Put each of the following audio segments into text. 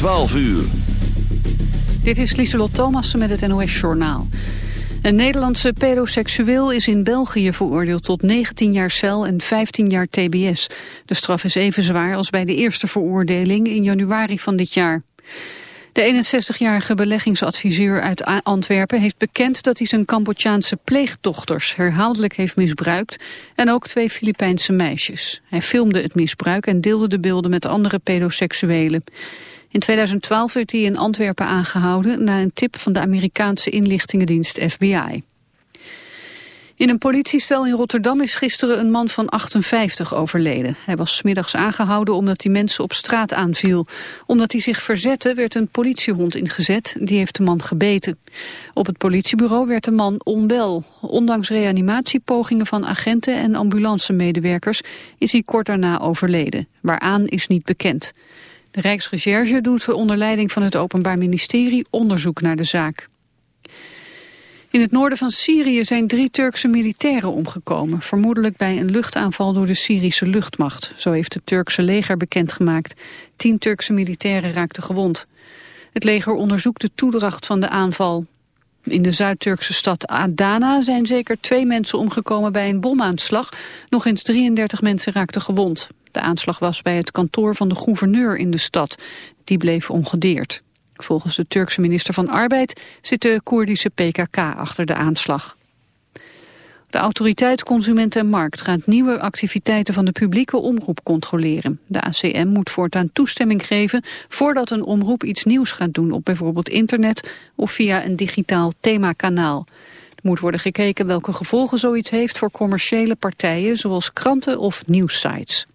12 uur. Dit is Lieselot Thomassen met het NOS-journaal. Een Nederlandse pedoseksueel is in België veroordeeld tot 19 jaar cel en 15 jaar tbs. De straf is even zwaar als bij de eerste veroordeling in januari van dit jaar. De 61-jarige beleggingsadviseur uit Antwerpen heeft bekend dat hij zijn Cambodjaanse pleegdochters herhaaldelijk heeft misbruikt en ook twee Filipijnse meisjes. Hij filmde het misbruik en deelde de beelden met andere pedoseksuelen. In 2012 werd hij in Antwerpen aangehouden na een tip van de Amerikaanse inlichtingendienst FBI. In een politiestel in Rotterdam is gisteren een man van 58 overleden. Hij was smiddags aangehouden omdat hij mensen op straat aanviel. Omdat hij zich verzette werd een politiehond ingezet. Die heeft de man gebeten. Op het politiebureau werd de man onwel. Ondanks reanimatiepogingen van agenten en ambulancemedewerkers is hij kort daarna overleden. Waaraan is niet bekend. De Rijksrecherche doet onder leiding van het Openbaar Ministerie onderzoek naar de zaak. In het noorden van Syrië zijn drie Turkse militairen omgekomen, vermoedelijk bij een luchtaanval door de Syrische luchtmacht. Zo heeft het Turkse leger bekendgemaakt. Tien Turkse militairen raakten gewond. Het leger onderzoekt de toedracht van de aanval. In de Zuid-Turkse stad Adana zijn zeker twee mensen omgekomen bij een bomaanslag. Nog eens 33 mensen raakten gewond. De aanslag was bij het kantoor van de gouverneur in de stad. Die bleef ongedeerd. Volgens de Turkse minister van Arbeid zit de Koerdische PKK achter de aanslag. De autoriteit Consument en Markt gaat nieuwe activiteiten van de publieke omroep controleren. De ACM moet voortaan toestemming geven voordat een omroep iets nieuws gaat doen op bijvoorbeeld internet of via een digitaal themakanaal. Er moet worden gekeken welke gevolgen zoiets heeft voor commerciële partijen zoals kranten of nieuwssites.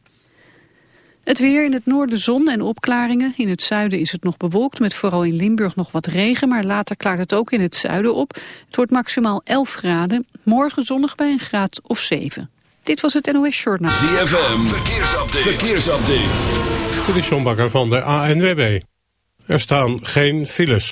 Het weer in het noorden zon en opklaringen. In het zuiden is het nog bewolkt met vooral in Limburg nog wat regen. Maar later klaart het ook in het zuiden op. Het wordt maximaal 11 graden. Morgen zonnig bij een graad of 7. Dit was het NOS Journaal. ZFM, verkeersupdate. verkeersupdate. Dit is John Bakker van de ANWB. Er staan geen files.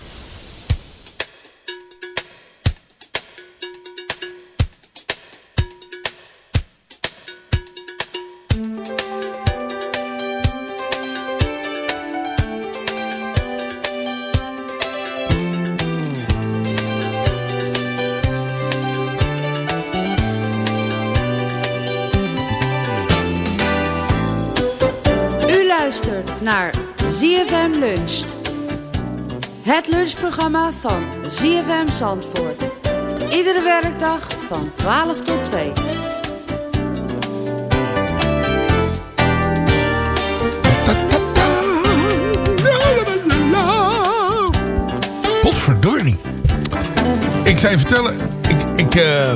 Het lunchprogramma van ZFM Zandvoort. Iedere werkdag van 12 tot 2. Potverdornie. Ik zou je vertellen, ik, ik, eh,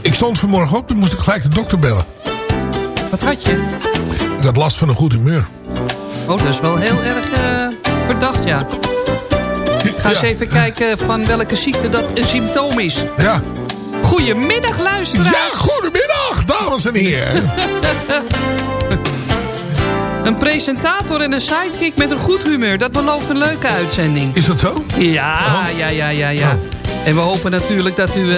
ik stond vanmorgen op, toen moest ik gelijk de dokter bellen. Wat had je? Ik had last van een goed humeur. Oh, dat is wel heel erg eh, verdacht, ja. Ga eens Ja. even kijken van welke ziekte dat een symptoom is. Ja. Goedemiddag, luisteraars. Ja, goedemiddag, dames en heren. Een presentator en een sidekick met een goed humeur. Dat belooft een leuke uitzending. Is dat zo? Ja, Oh. ja, ja, ja, ja. En we hopen natuurlijk dat u eh,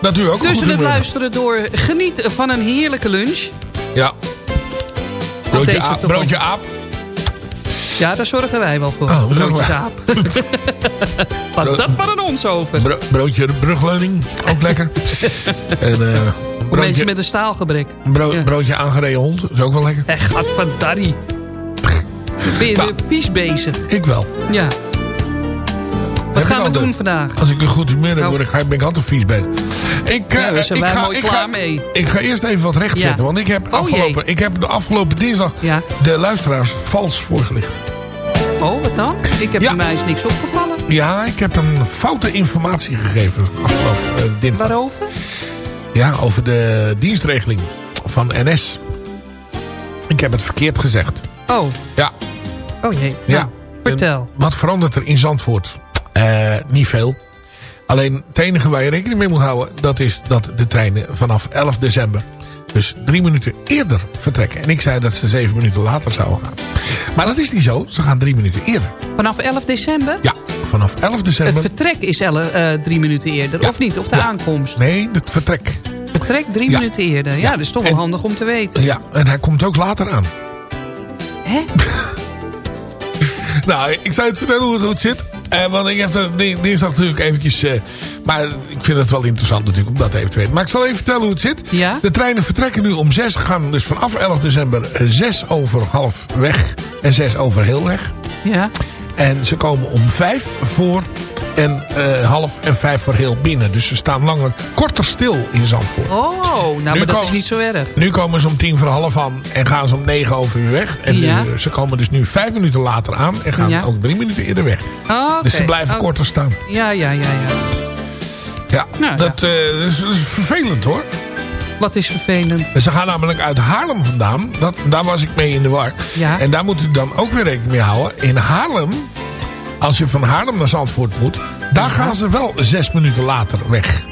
Dat u ook tussen het luisteren door geniet van een heerlijke lunch. Ja. Broodje aap. Broodje aap. Ja, daar zorgen wij wel voor. Oh, we zorgen Broodjes wij. aap. Laat dat maar aan ons over. Bro- broodje brugleuning. Ook lekker. en, eh, Voor mensen broodje, met een staalgebrek. bro- Ja. broodje aangereden hond. Is ook wel lekker. Echt, wat van Darry. Ben je Nou. weer vies bezig? Ik wel. Ja. Wat gaan we doen vandaag? Als ik een goed humeur heb, Nou. ben ik altijd vies bij. Ik, eh, Ja, daar zijn ik, ga, mooi ik, klaar ga, mee. ik ga eerst even wat rechtzetten. Ja. Want ik heb, Oh, afgelopen, jee. ik heb de afgelopen dinsdag Ja. de luisteraars vals voorgelicht. Oh, wat dan? Ik heb Ja. mij is niks opgevallen. Ja, ik heb een foute informatie gegeven afgelopen eh, dinsdag. Waarover? Ja, over de dienstregeling van NS. Ik heb het verkeerd gezegd. Oh, Ja, oh jee. ja. Nou, vertel. En wat verandert er in Zandvoort? Eh, niet veel. Alleen het enige waar je rekening mee moet houden... dat is dat de treinen vanaf 11 december... dus drie minuten eerder vertrekken. En ik zei dat ze zeven minuten later zouden gaan. Maar dat is niet zo. Ze gaan drie minuten eerder. Vanaf 11 december? Ja, vanaf 11 Het december... vertrek is elle, eh, drie minuten eerder, Ja. of niet? Of de Ja. aankomst? Nee, het vertrek. Vertrek drie Ja. minuten eerder. Ja, dat is toch wel handig om te weten. Ja, en hij komt ook later aan. Hè? Nou, ik zou het vertellen hoe het, hoe het zit. Eh, want ik heb di- dinsdag natuurlijk eventjes... eh, maar ik vind het wel interessant natuurlijk om dat even te weten. Maar ik zal even vertellen hoe het zit. Ja? De treinen vertrekken nu om 6. Gaan dus vanaf 11 december 6 over half weg. En 6 over heel weg. Ja. En ze komen om 5 voor en eh, half en 5 voor heel binnen. Dus ze staan langer, korter stil in Zandvoort. Oh, nou, maar dat is niet zo erg. Nu komen ze om tien voor half aan en gaan ze om negen over weer weg. En Ja. nu- ze komen dus nu vijf minuten later aan en gaan Ja. ook drie minuten eerder weg. Oh. Dus ze blijven Oh, korter staan. Ja, ja, ja, ja. Ja, Nou, dat, eh, is, dat is vervelend hoor. Wat is vervelend. Ze gaan namelijk uit Haarlem vandaan. Dat, daar was ik mee in de war. Ja. En daar moet u dan ook weer rekening mee houden. In Haarlem, als je van Haarlem naar Zandvoort moet... daar gaan ze wel zes minuten later weg.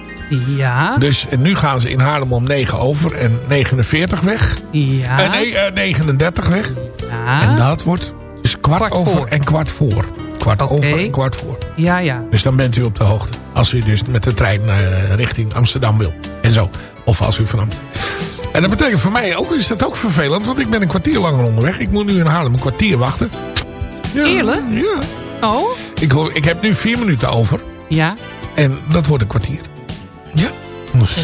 Ja. Dus en nu gaan ze in Haarlem om 9 over en 49 weg. Ja. Eh, nee, eh, 39 weg. ja. En dat wordt dus kwart, Kwart over voor. en kwart voor. Kwart over en kwart voor. Ja, ja. Dus dan bent u op de hoogte. Als u dus met de trein eh, richting Amsterdam wil. En zo. Of als u van Amsterdam. En dat betekent voor mij ook, is dat ook vervelend. Want ik ben een kwartier langer onderweg. Ik moet nu in Haarlem een kwartier wachten. Ja, Eerlijk? Ja. Oh? Ik, hoor, ik heb nu vier minuten over. Ja. En dat wordt een kwartier. Ja. Dus,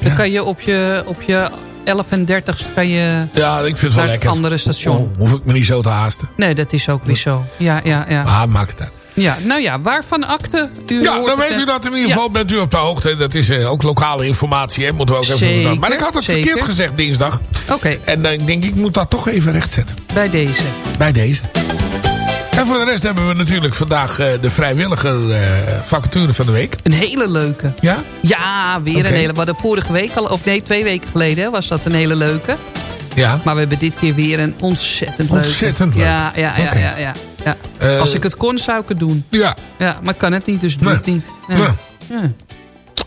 Dan ja. kan je op je, op je 11 en 30 kan je... ja, ik vind het wel lekker. andere station. Oh, hoef ik me niet zo te haasten. Nee, dat is ook weer zo. Ja, ja, ja. Maar maakt het uit. Ja, nou ja, waarvan akte? U Ja, dan weet u eh, dat in ieder ja. geval. Bent u op de hoogte. Dat is eh, ook lokale informatie. Hè, moeten we ook even Zeker. Maar ik had het zeker. verkeerd gezegd dinsdag. Oké, En dan denk ik, ik moet dat toch even rechtzetten. bij deze. Bij deze. En voor de rest hebben we natuurlijk vandaag eh, de vrijwilliger eh, vacature van de week. Een hele leuke. Ja? Ja, weer een hele. We hadden vorige week al, of nee, twee weken geleden was dat een hele leuke. Ja. Maar we hebben dit keer weer een ontzettend leuke. Ontzettend leuk. Ja, ja, ja, ja. ja, ja. Eh, Als ik het kon, zou ik het doen. Ja. Ja, maar ik kan het niet, dus doe Nee. het niet. Ja. Nou.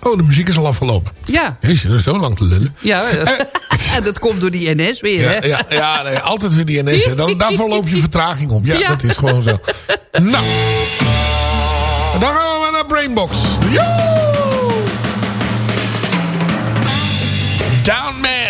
Oh, de muziek is al afgelopen. Ja, Jezus, dat is zo lang te lullen. ja. dat komt door die NS weer, hè? Ja, ja, ja nee, altijd weer die NS. hè. Dan, daarvoor loop je vertraging op. Ja, Ja. dat is gewoon zo. Nou. En dan gaan we maar naar Brainbox. Down Man.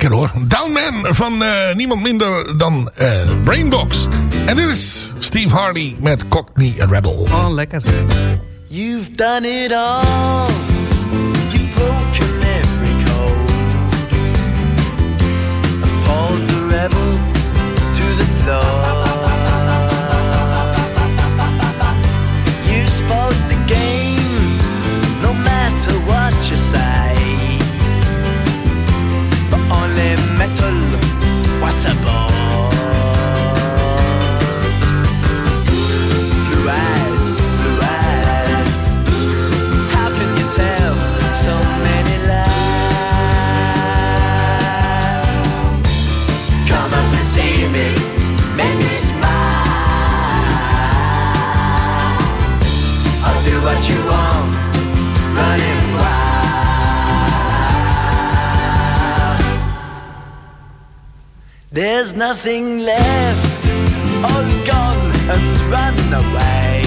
Lekker hoor. Downman van uh, niemand minder dan uh, Brainbox. En dit is Steve Hardy met Cockney Rebel. Oh, lekker. You've done it all. There's nothing left, all gone and run away.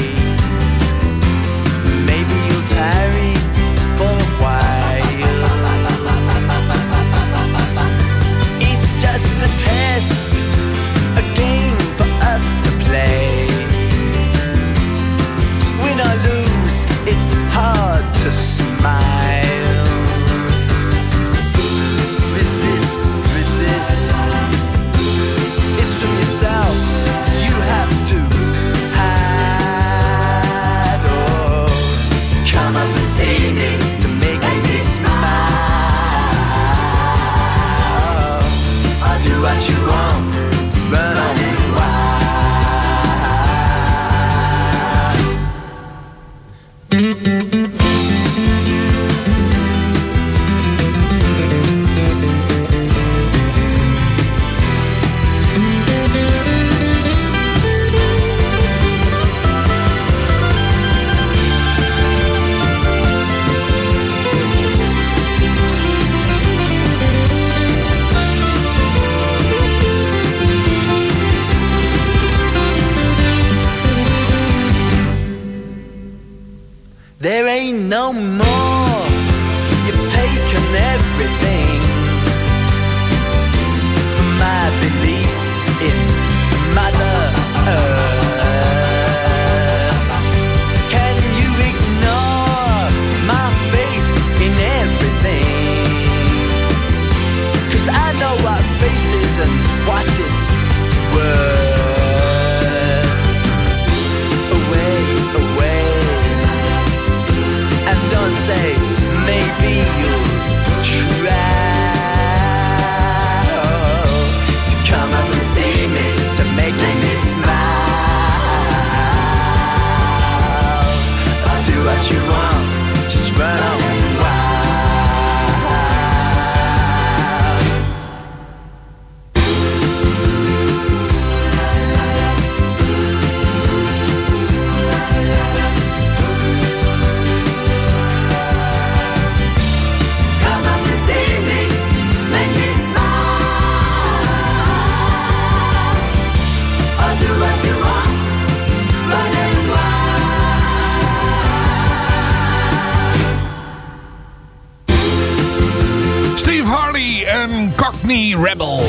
Rebel.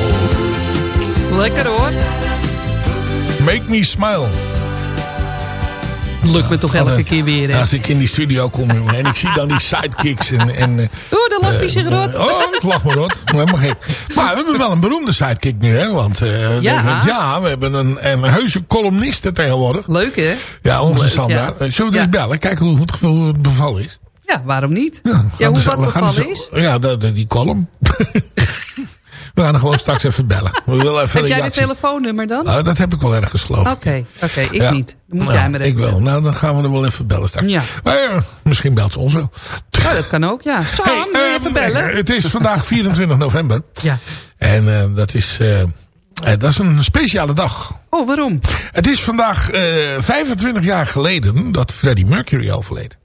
Lekker hoor. Make me smile. Lukt me toch elke Alle- keer weer. Hè? Als ik in die studio kom jongen, en ik zie dan die sidekicks. En, en, eh, Oeh, daar lacht hij zich rot. oh, ik lach me rot. Helemaal gek. Maar we hebben wel een beroemde sidekick nu. Hè? Want eh, Ja. ja, we hebben een, een heuse columniste tegenwoordig. Leuk hè? Ja, onze Leuk, Sandra. ja. Eh, Zullen we dus Ja. bellen? Kijken hoe het, hoe het bevallen is. Ja, waarom niet? Ja, hoe dus- wat bevallen dus- is? Ja, de, de- die column. we gaan er gewoon straks even bellen. We willen even Heb jij de telefoonnummer dan? Nou, dat heb ik wel ergens geloof Oké, ik. oké, ik Ja. niet. Dan moet Nou, jij maar even. Ik wel. Nou, dan gaan we er wel even bellen straks. Ja. Maar, ja, misschien belt ze ons wel. Dat kan ook, ja. Sam, Hey, wil je eh, even bellen? Het is vandaag 24 november. Ja. En eh, dat, is, eh, eh, dat is een speciale dag. Oh, waarom? Het is vandaag eh 25 jaar geleden dat Freddie Mercury overleed.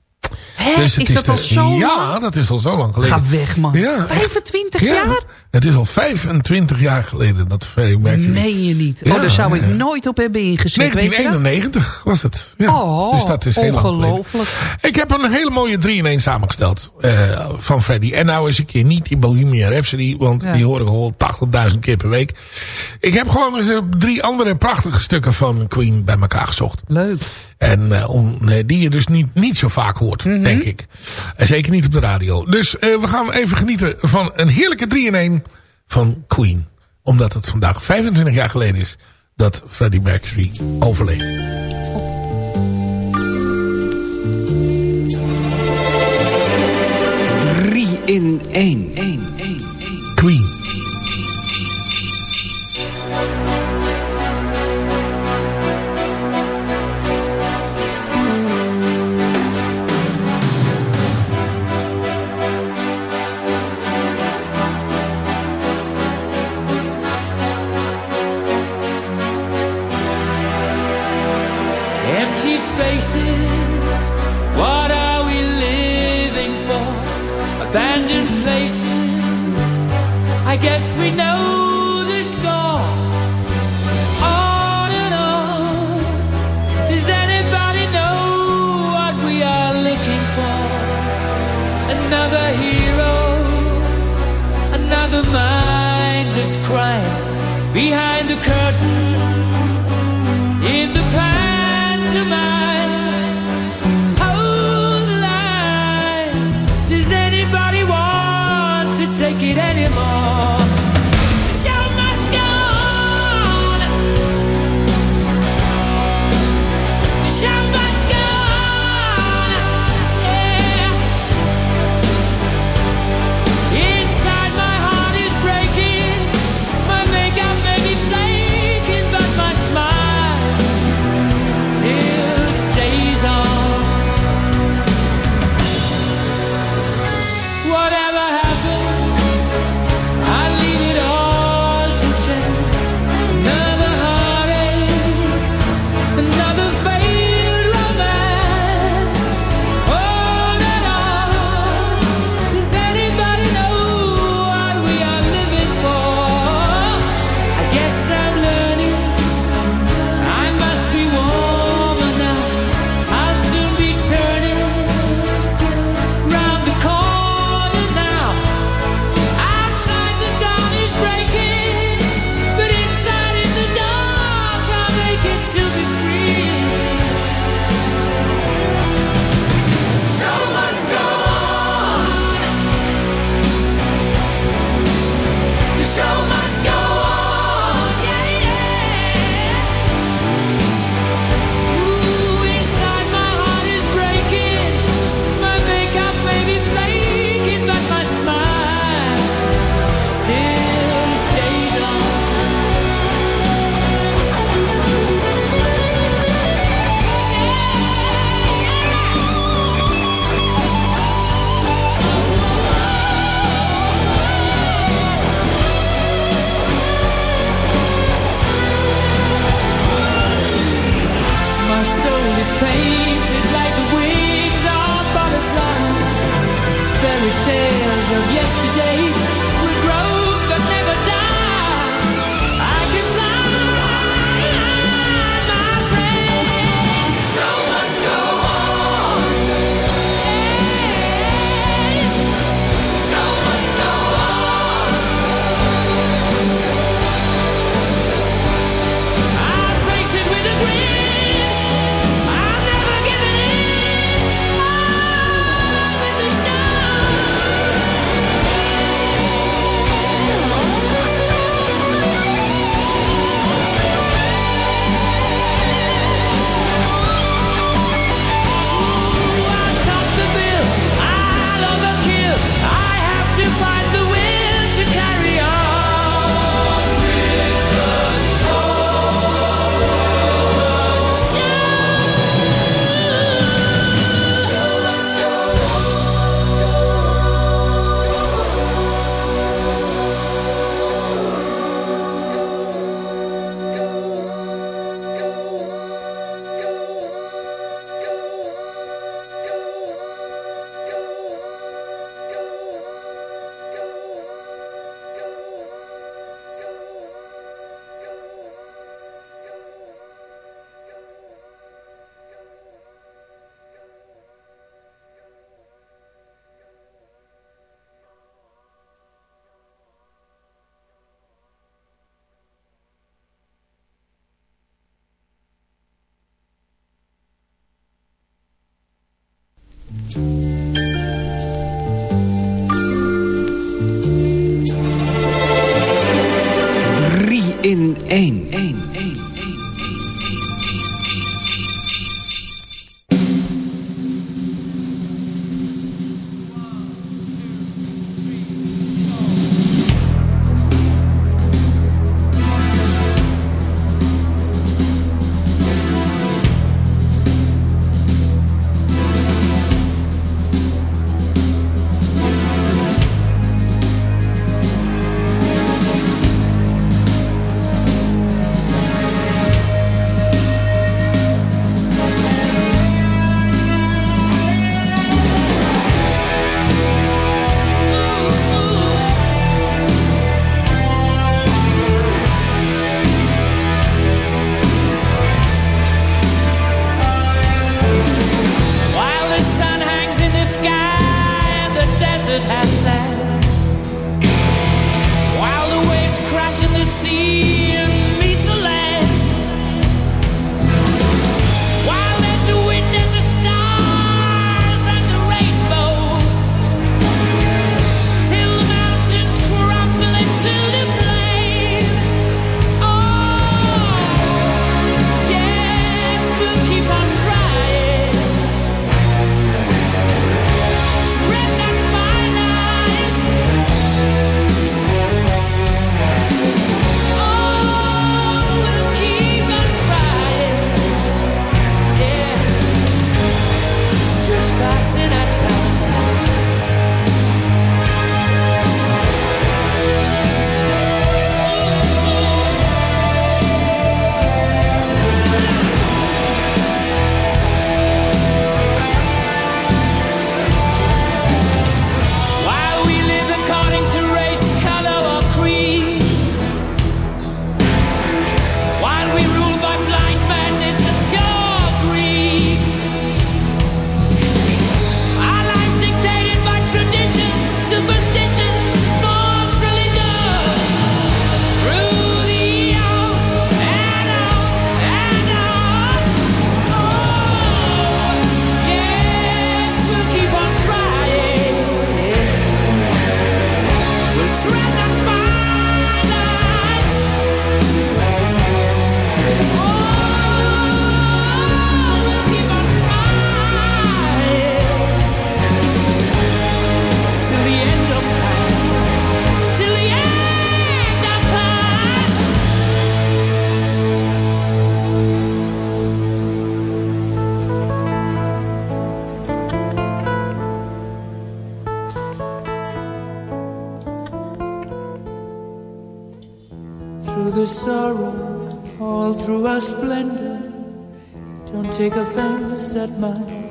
Hè, Dus is dat de- al zo Ja, lang? dat is al zo lang geleden. Ga weg, man. Ja, echt. 25 Ja, jaar? Het is al 25 jaar geleden dat Freddie Mercury... Meen je niet. Ja, oh, daar zou ik nooit op hebben ingezet. weet je dat? 1991 was het. Ja. Oh, dus dat is heel ongelooflijk. Ik heb een hele mooie 3-in-1 samengesteld eh, van Freddy. En nou eens een keer niet die Bohemian Rhapsody, want die horen gewoon 80.000 keer per week. Ik heb gewoon eens eh, drie andere prachtige stukken van Queen bij elkaar gezocht. Leuk. En eh, om, eh, die je dus niet, niet zo vaak hoort, Mhm. denk ik. En zeker niet op de radio. Dus eh, we gaan even genieten van een heerlijke 3-in-1 van Queen. Omdat het vandaag 25 jaar geleden is dat Freddie Mercury overleed. Drie in één. Queen. set my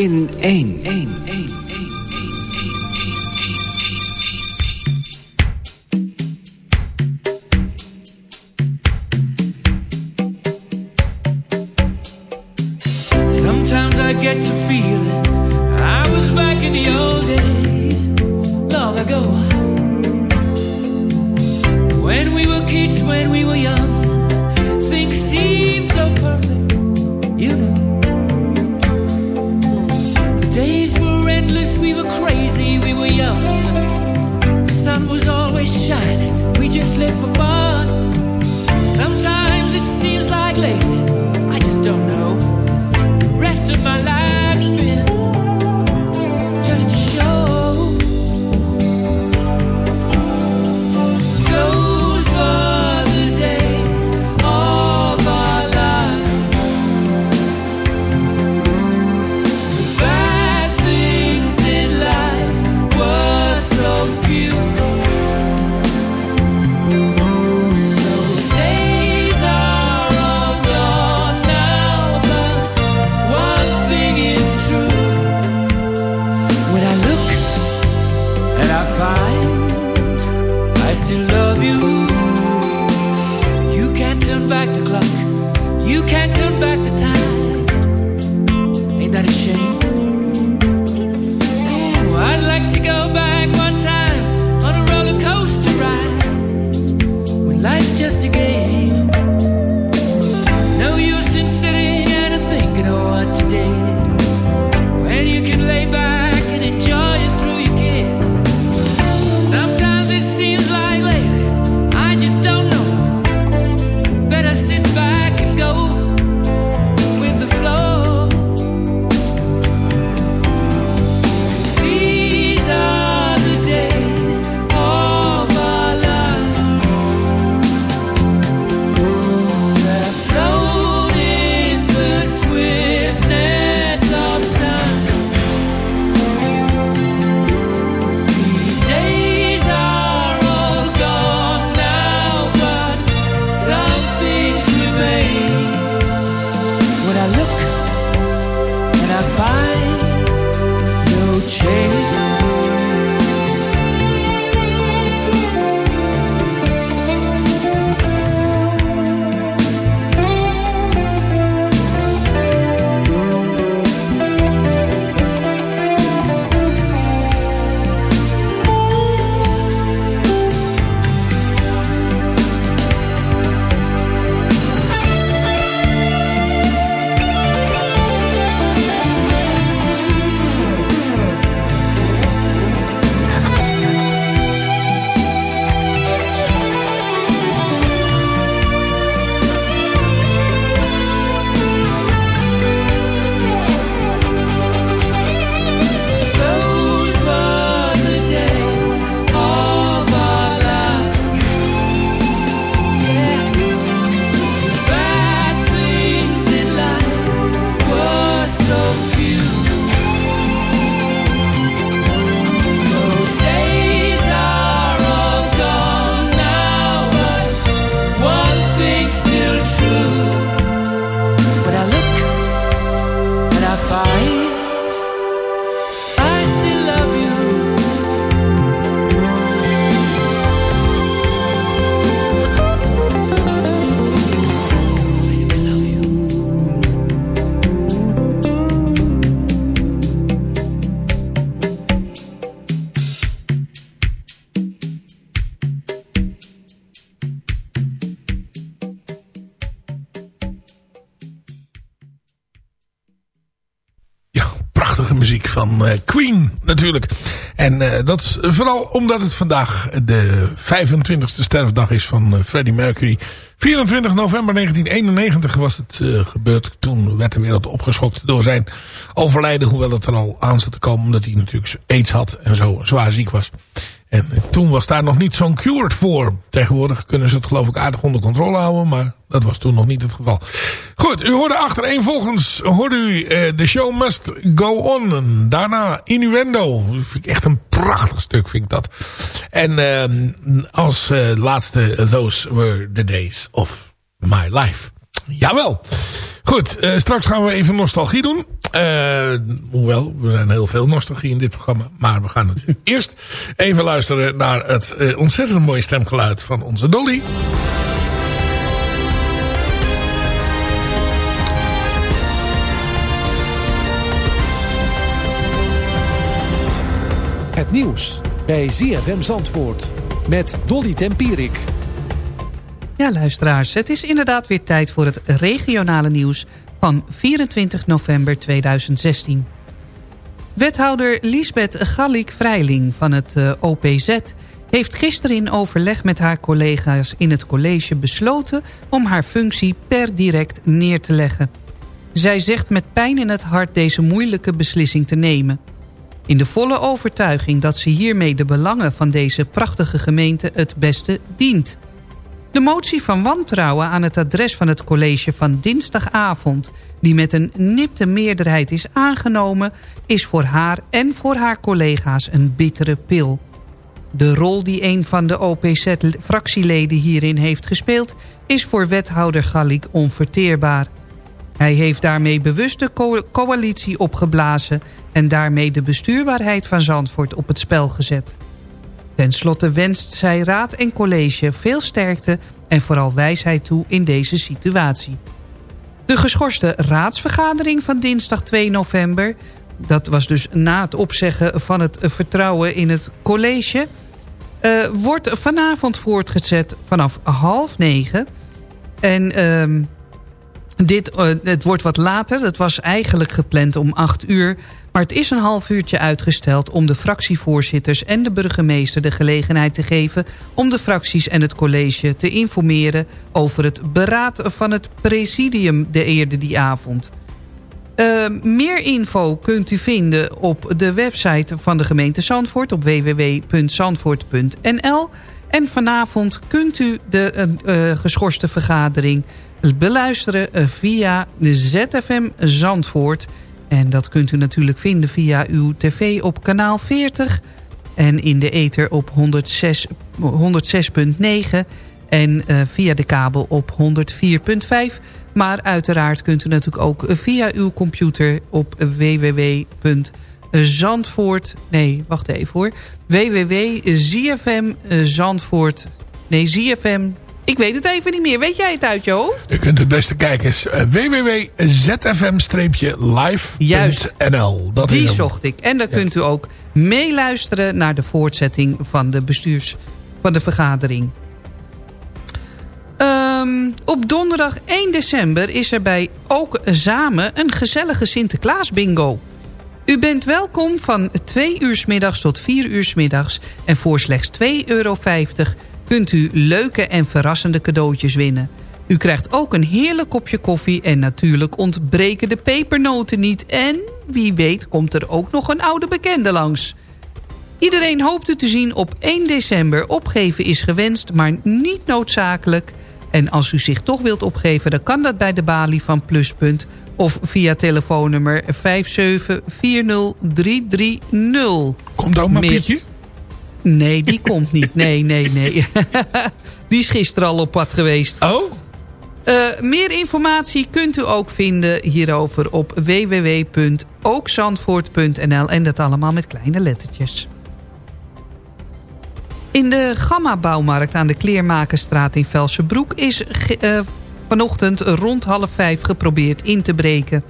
in één. Sometimes sophisticated dat vooral omdat het vandaag de 25e sterfdag is van eh, Freddie Mercury. 24 november 1991 was het eh, gebeurd. Toen werd de wereld opgeschokt door zijn overlijden. Hoewel het er al aan zat te komen omdat hij natuurlijk aids had en zo zwaar ziek was. En toen was daar nog niet zo'n cured voor. Tegenwoordig kunnen ze het geloof ik aardig onder controle houden. Maar dat was toen nog niet het geval. Goed, u hoorde achtereenvolgens hoorde u eh, The Show Must Go On. En daarna Innuendo. Vind ik echt een prachtig stuk, vind ik dat. En eh, als eh, laatste Those Were The Days of My Life. Jawel. Goed, eh, straks gaan we even nostalgie doen. Eh, hoewel, we zijn heel veel nostalgie in dit programma. Maar we gaan natuurlijk eerst even luisteren naar het eh, ontzettend mooie stemgeluid van onze Dolly. Het nieuws bij ZFM Zandvoort met Dolly Tempierik. Ja, luisteraars, het is inderdaad weer tijd voor het regionale nieuws van 24 november 2016. Wethouder Lisbeth Gallik-Vrijling van het eh, OPZ heeft gisteren in overleg met haar collega's in het college besloten om haar functie per direct neer te leggen. Zij zegt met pijn in het hart deze moeilijke beslissing te nemen. In de volle overtuiging dat ze hiermee de belangen van deze prachtige gemeente het beste dient. De motie van wantrouwen aan het adres van het college van dinsdagavond... die met een nipte meerderheid is aangenomen... is voor haar en voor haar collega's een bittere pil. De rol die een van de OPZ-fractieleden hierin heeft gespeeld... is voor wethouder Gallik onverteerbaar. Hij heeft daarmee bewust de co coalitie opgeblazen... en daarmee de bestuurbaarheid van Zandvoort op het spel gezet. Ten slotte wenst zij raad en college veel sterkte en vooral wijsheid toe in deze situatie. De geschorste raadsvergadering van dinsdag 2 november... dat was dus na het opzeggen van het vertrouwen in het college... Eh, wordt vanavond voortgezet vanaf half negen. En ehm, dit, eh, het wordt wat later. Dat was eigenlijk gepland om acht uur. Maar het is een half uurtje uitgesteld om de fractievoorzitters en de burgemeester de gelegenheid te geven om de fracties en het college te informeren over het beraad van het presidium de eerder die avond. Uh, meer info kunt u vinden op de website van de gemeente Zandvoort op www.zandvoort.nl. En vanavond kunt u de uh, geschorste vergadering beluisteren via de ZFM Zandvoort. En dat kunt u natuurlijk vinden via uw tv op kanaal 40 en in de ether op 106.9 en uh, via de kabel op 104.5. Maar uiteraard kunt u natuurlijk ook via uw computer op www.zandvoort... Nee, wacht even hoor. www.zfmzandvoort... Nee, ZFM... Ik weet het even niet meer. Weet jij het uit je hoofd? U kunt het beste kijken. Uh, www.zfm-live.nl Die zocht ik. En dan ja. kunt u ook meeluisteren naar de voortzetting van de bestuurs... van de vergadering. Um, op donderdag 1 december is er bij Ook Samen een gezellige Sinterklaas bingo. U bent welkom van 2 uur s middags tot 4 uur s middags. En voor slechts 2,50 euro kunt u leuke en verrassende cadeautjes winnen. U krijgt ook een heerlijk kopje koffie en natuurlijk ontbreken de pepernoten niet. En wie weet komt er ook nog een oude bekende langs. Iedereen hoopt u te zien op 1 december. Opgeven is gewenst, maar niet noodzakelijk. En als u zich toch wilt opgeven, dan kan dat bij de balie van Pluspunt... of via telefoonnummer 5740330. Komt ook maar Pietje? Nee, die komt niet. Nee, nee, nee. die is gisteren al op pad geweest. Oh? Uh, meer informatie kunt u ook vinden hierover op www.ookzandvoort.nl en dat allemaal met kleine lettertjes. In de Gamma-bouwmarkt aan de Kleermakerstraat in Velsenbroek... is uh, vanochtend rond half vijf geprobeerd in te breken.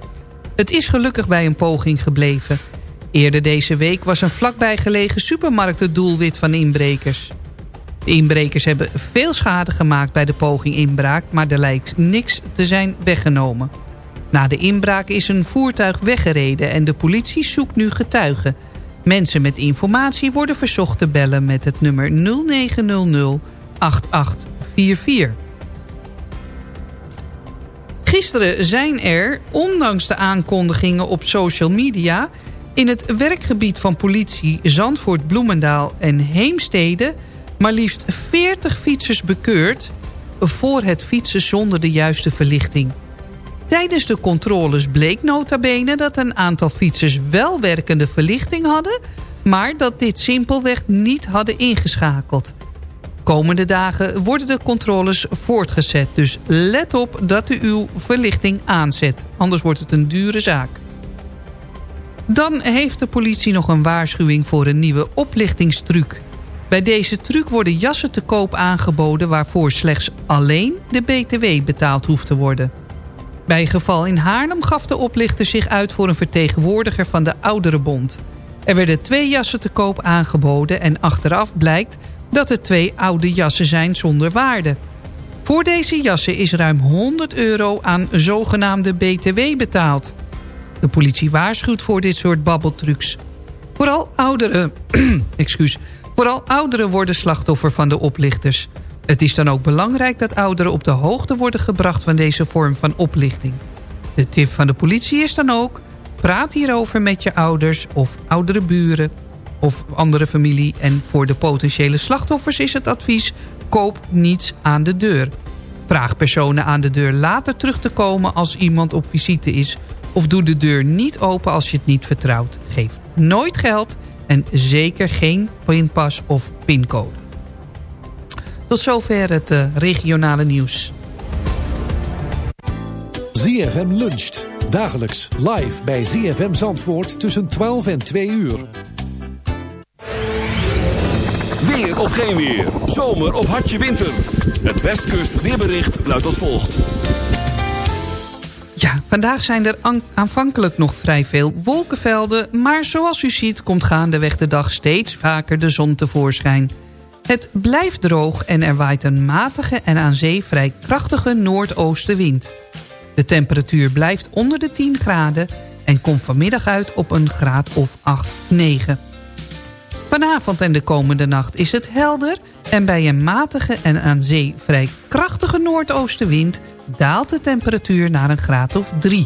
Het is gelukkig bij een poging gebleven. Eerder deze week was een vlakbij gelegen supermarkt het doelwit van inbrekers. De inbrekers hebben veel schade gemaakt bij de poging inbraak... maar er lijkt niks te zijn weggenomen. Na de inbraak is een voertuig weggereden... en de politie zoekt nu getuigen... Mensen met informatie worden verzocht te bellen met het nummer 0900 8844. Gisteren zijn er, ondanks de aankondigingen op social media... in het werkgebied van politie Zandvoort, Bloemendaal en Heemstede... maar liefst 40 fietsers bekeurd voor het fietsen zonder de juiste verlichting. Tijdens de controles bleek nota bene dat een aantal fietsers wel werkende verlichting hadden... maar dat dit simpelweg niet hadden ingeschakeld. Komende dagen worden de controles voortgezet. Dus let op dat u uw verlichting aanzet. Anders wordt het een dure zaak. Dan heeft de politie nog een waarschuwing voor een nieuwe oplichtingstruc. Bij deze truc worden jassen te koop aangeboden... waarvoor slechts alleen de BTW betaald hoeft te worden. Bij geval in Haarlem gaf de oplichter zich uit voor een vertegenwoordiger van de Ouderenbond. Er werden twee jassen te koop aangeboden en achteraf blijkt dat het twee oude jassen zijn zonder waarde. Voor deze jassen is ruim 100 euro aan zogenaamde BTW betaald. De politie waarschuwt voor dit soort babbeltrucs. Vooral ouderen, excuus, vooral ouderen worden slachtoffer van de oplichters. Het is dan ook belangrijk dat ouderen op de hoogte worden gebracht van deze vorm van oplichting. De tip van de politie is dan ook... praat hierover met je ouders of oudere buren of andere familie. En voor de potentiële slachtoffers is het advies... koop niets aan de deur. Vraag personen aan de deur later terug te komen als iemand op visite is... of doe de deur niet open als je het niet vertrouwt. Geef nooit geld en zeker geen pinpas of pincode. Tot zover het uh, regionale nieuws. ZFM luncht. Dagelijks live bij ZFM Zandvoort tussen 12 en 2 uur. Weer of geen weer. Zomer of hartje winter. Het Westkust weerbericht luidt als volgt. Ja, vandaag zijn er aanvankelijk nog vrij veel wolkenvelden... maar zoals u ziet komt gaandeweg de dag steeds vaker de zon tevoorschijn. Het blijft droog en er waait een matige en aan zee vrij krachtige noordoostenwind. De temperatuur blijft onder de 10 graden en komt vanmiddag uit op een graad of 8, 9. Vanavond en de komende nacht is het helder... en bij een matige en aan zee vrij krachtige noordoostenwind... daalt de temperatuur naar een graad of 3.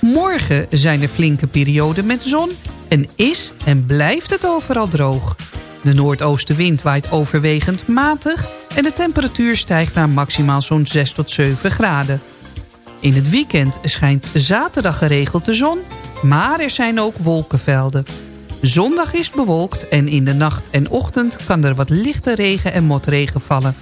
Morgen zijn er flinke perioden met zon... en is en blijft het overal droog. De noordoostenwind waait overwegend matig... en de temperatuur stijgt naar maximaal zo'n 6 tot 7 graden. In het weekend schijnt zaterdag geregeld de zon... maar er zijn ook wolkenvelden. Zondag is bewolkt en in de nacht en ochtend kan er wat lichte regen en motregen vallen.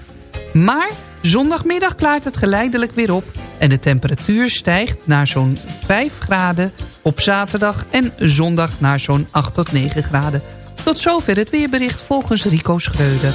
Maar zondagmiddag klaart het geleidelijk weer op... en de temperatuur stijgt naar zo'n 5 graden op zaterdag... en zondag naar zo'n 8 tot 9 graden. Tot zover het weerbericht volgens Rico Schreuder.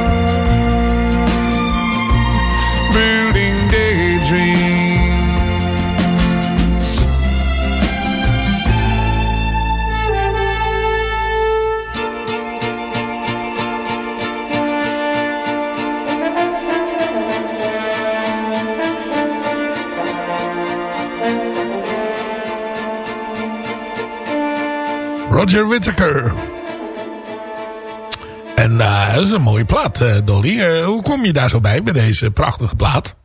Roger Whittaker. En eh, dat is een mooie plaat, eh, Dolly. Eh, hoe kom je daar zo bij, bij deze prachtige plaat?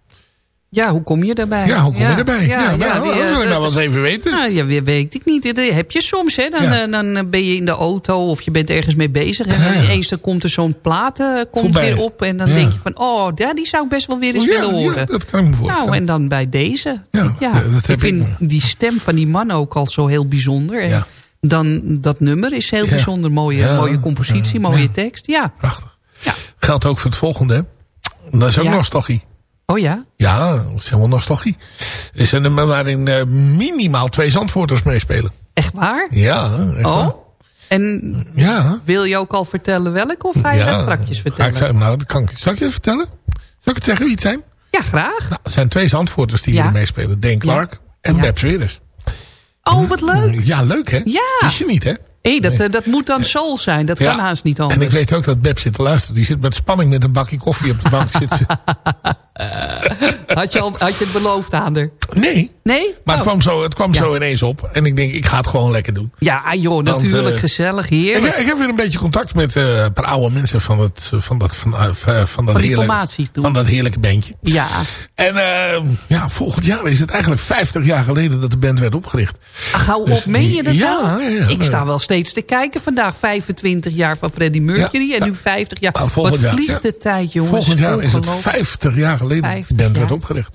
Ja, hoe kom je daarbij? Ja, hoe kom je erbij? Ja, nou, dat wil ik nou wel eens even weten. Nou, ja, weet- ik niet. Dat heb je soms, hè. Dan, Ja. dan ben je in de auto of je bent ergens mee bezig. En Ja, ja. ineens dan komt er zo'n plaat komt Voorbij. weer op. En dan Ja. denk je van, oh, ja, die zou ik best wel weer eens Ja, willen ja, horen. dat kan ik me voorstellen. Nou, en dan bij deze. Ja, Ja, dat heb ik vind ik die stem van die man ook al zo heel bijzonder. En Ja. Dan dat nummer. Is heel Ja. bijzonder. Mooie, Ja. mooie compositie, mooie Ja. tekst. Ja. Prachtig. Geldt ook voor het volgende. hè? Dat is ook nostalgie. Oh ja? Ja, dat is helemaal nostalgie. Het is een nummer waarin eh, minimaal twee Zandvoorters meespelen. Echt waar? Ja, echt waar. Oh? En Ja. wil je ook al vertellen welk? Of ga je dat straks Ga vertellen? ik, nou, dat kan ik. Zal ik je het vertellen? Zal ik het zeggen wie het zijn? Ja, graag. Nou, het zijn twee Zandvoorters die hier meespelen. Dane Clark en Ja. Beb Sweerders. Oh, wat leuk. Ja, leuk hè? Ja. Wist je niet hè? Hé, dat, eh, dat moet dan soul zijn. Dat Ja. kan haast niet anders. En ik weet ook dat Beb zit te luisteren. Die zit met spanning met een bakje koffie op de bank. zit ze. Had je, al, had je het beloofd aan haar? Nee. Nee? Maar het Oh. kwam, zo, het kwam Ja. zo ineens op. En ik denk, ik ga het gewoon lekker doen. Ja, ah, joh, Want, natuurlijk. eh, gezellig, Ik, heerlijk. ik heb weer een beetje contact met eh, een paar oude mensen van, het, van, dat, van, van, dat, Van heerlijke, van dat heerlijke bandje. Ja. En ja, volgend jaar is het eigenlijk 50 jaar geleden dat de band werd opgericht. Ach, hou Dus op, meen je dat ja, nou? ja, ja. Ik sta wel steeds te kijken. Vandaag 25 jaar van Freddie Mercury. Ja, en nu 50 jaar. Nou, Wat vliegt de tijd, jongens. Volgend jaar is het Ongelooflijk. 50 jaar geleden dat de 50 band werd opgericht.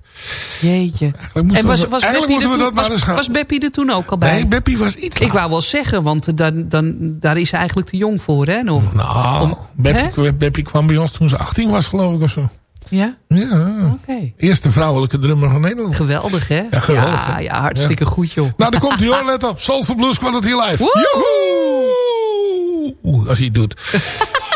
Jeetje. En was, was, Beppie er toen, was, was Beppie er toen ook al bij? Nee, Beppie was iets Ik wou wel zeggen, want eh, dan, dan, daar is ze eigenlijk te jong voor, hè? Nog. Nou, Beppie, Beppie kwam bij ons toen ze 18 was, geloof ik, of zo. Ja? Ja. Oké. Eerste vrouwelijke drummer van Nederland. Geweldig, hè? Ja, geweldig, Ja, hè? ja, hartstikke goed, joh. Nou, daar komt hij hoor, let op. Soulful Blues Quality Live. Woe! Joehoe! Oeh, als hij het doet.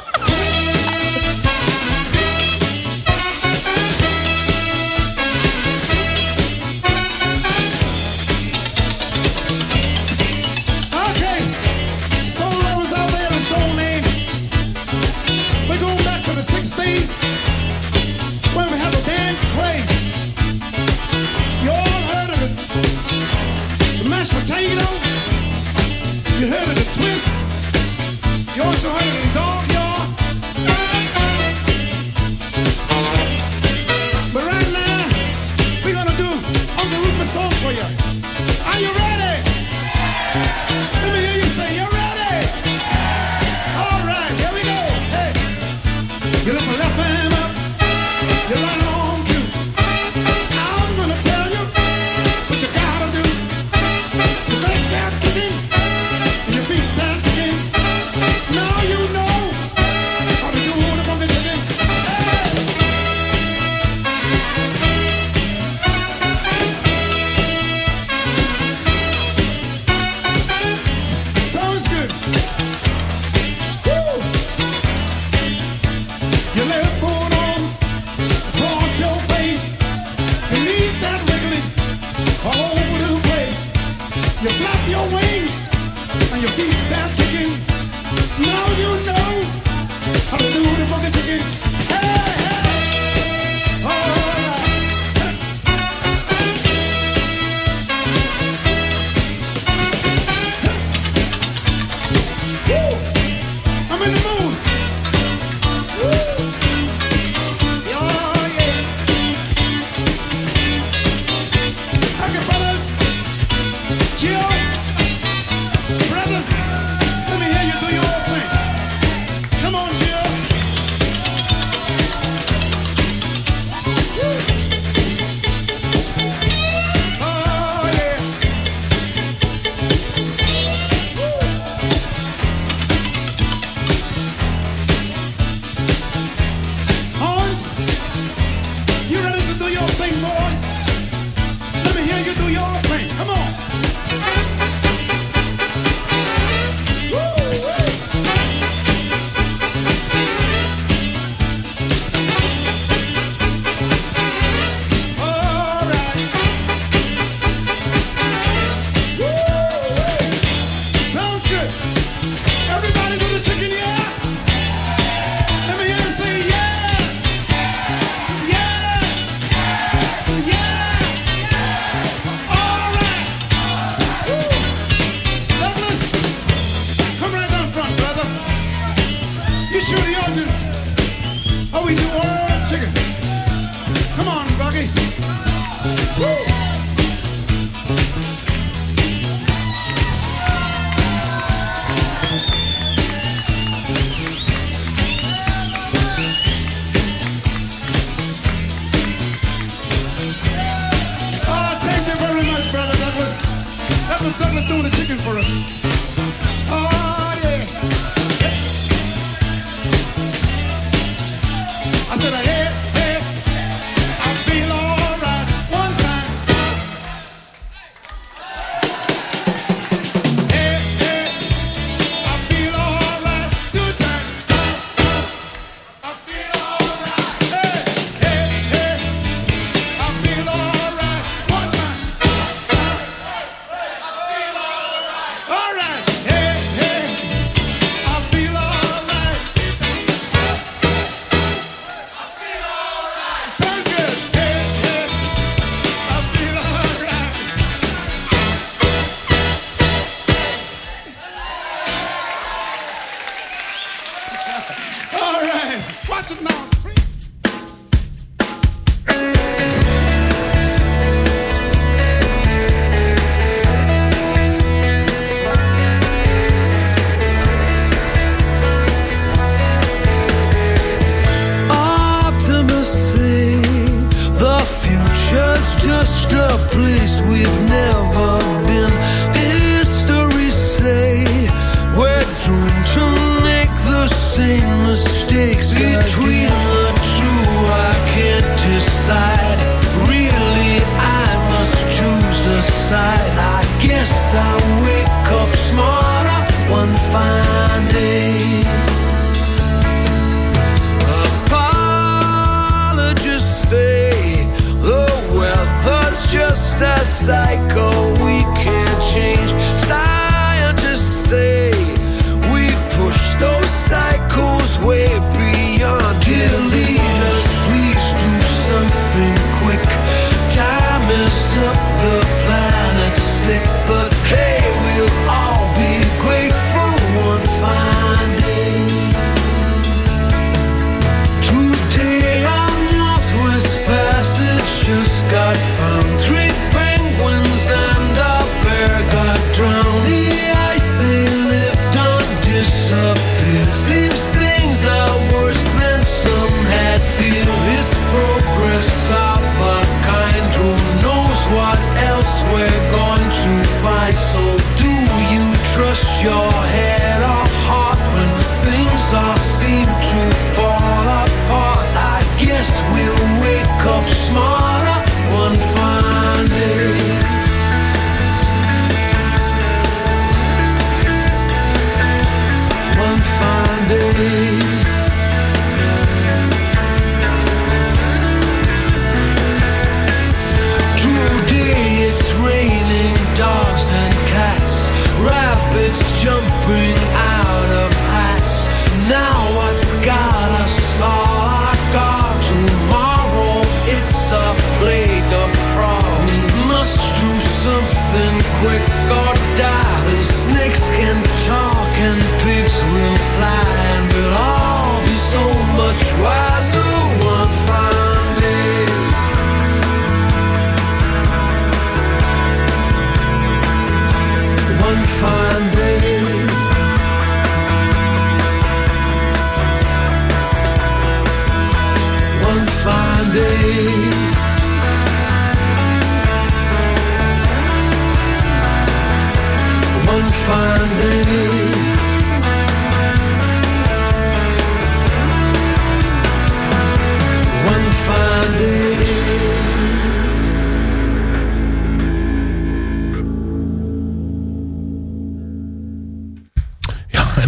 So do you trust your head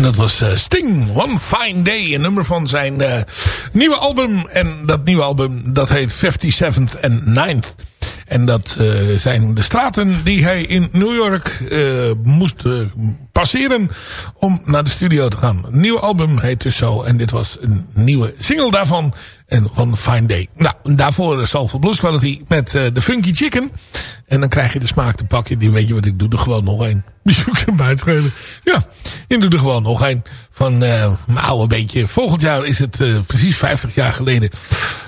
dat was eh, Sting, One Fine Day. Een nummer van zijn eh, nieuwe album. En dat nieuwe album, dat heet 57th and 9th. En dat eh, zijn de straten die hij in New York moest passeren om naar de studio te gaan. Het nieuwe album heet dus zo. En dit was een nieuwe single daarvan. En One Fine Day. Nou, daarvoor Soulful Blues Quality met eh, de Funky Chicken. En dan krijg je de smaak te pakken. Die weet je wat, ik doe er gewoon nog een. Die zoek hem uitschelen. Ja, ik doe er gewoon nog een. Van eh, mijn oude beetje. Volgend jaar is het eh, precies 50 jaar geleden.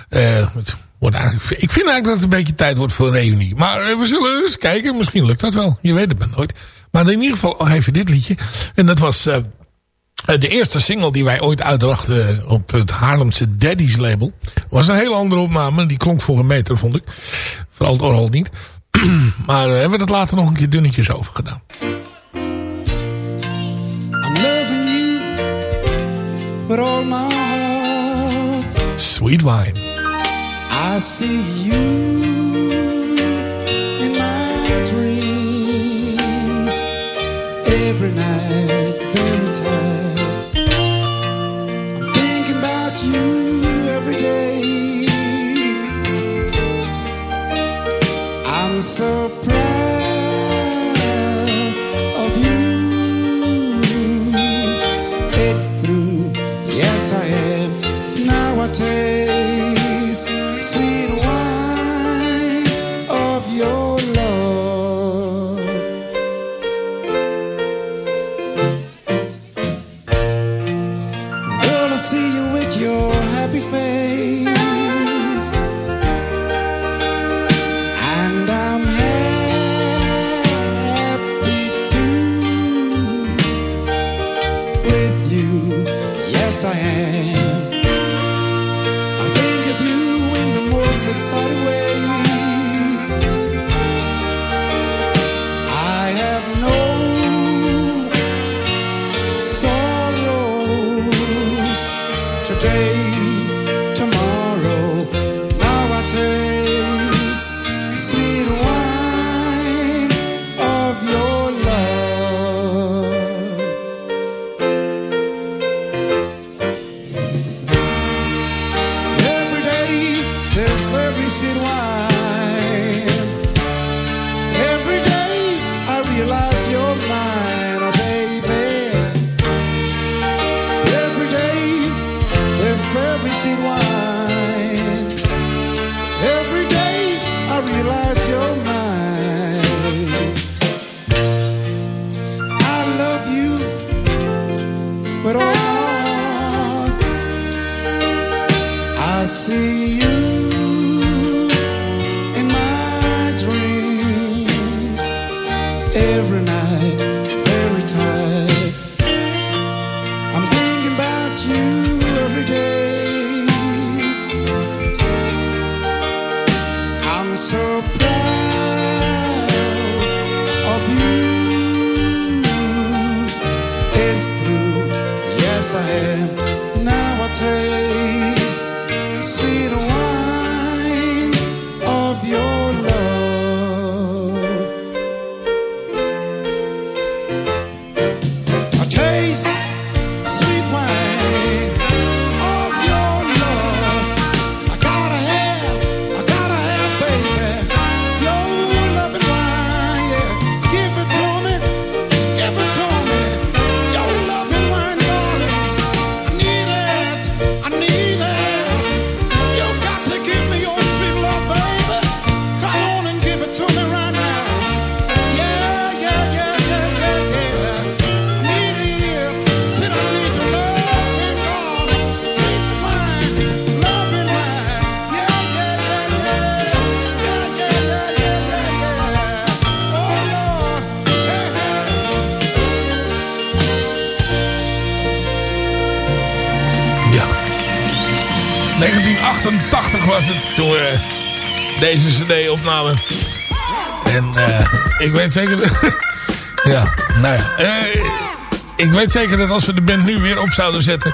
Eh, het wordt eigenlijk, ik vind eigenlijk dat het een beetje tijd wordt voor een reunie. Maar eh, we zullen eens kijken. Misschien lukt dat wel. Je weet het maar nooit. Maar in ieder geval oh, even dit liedje. En dat was... eh, de eerste single die wij ooit uitbrachten op het Haarlemse Daddy's label. Was een hele andere opname. Die klonk voor een meter vond ik. Vooral het oral niet. maar we hebben het later nog een keer dunnetjes over gedaan. I'm loving you with all my heart. Sweet Wine. I see you in my dreams every night, every day. I'm so deze cd opnamen. En eh, ik weet zeker... ja, nou ja. eh, ik weet zeker dat als we de band nu weer op zouden zetten...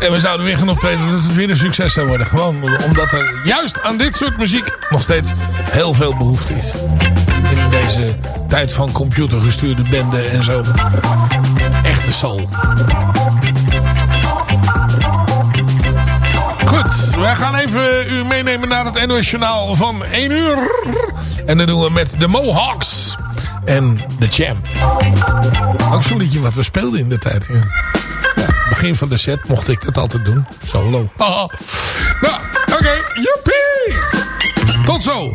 en we zouden weer gaan optreden... dat het weer een succes zou worden. Gewoon omdat er juist aan dit soort muziek... nog steeds heel veel behoefte is. In deze tijd van computergestuurde banden en zo. Echte soul. Goed, wij gaan even u meenemen naar het NOS Journaal van 1 uur. En dat doen we met de Mohawks en de Champ. Ook zo'n liedje wat we speelden in de tijd. Ja. Begin van de set mocht ik dat altijd doen. Solo. Nou, oké. Joepie! Tot zo.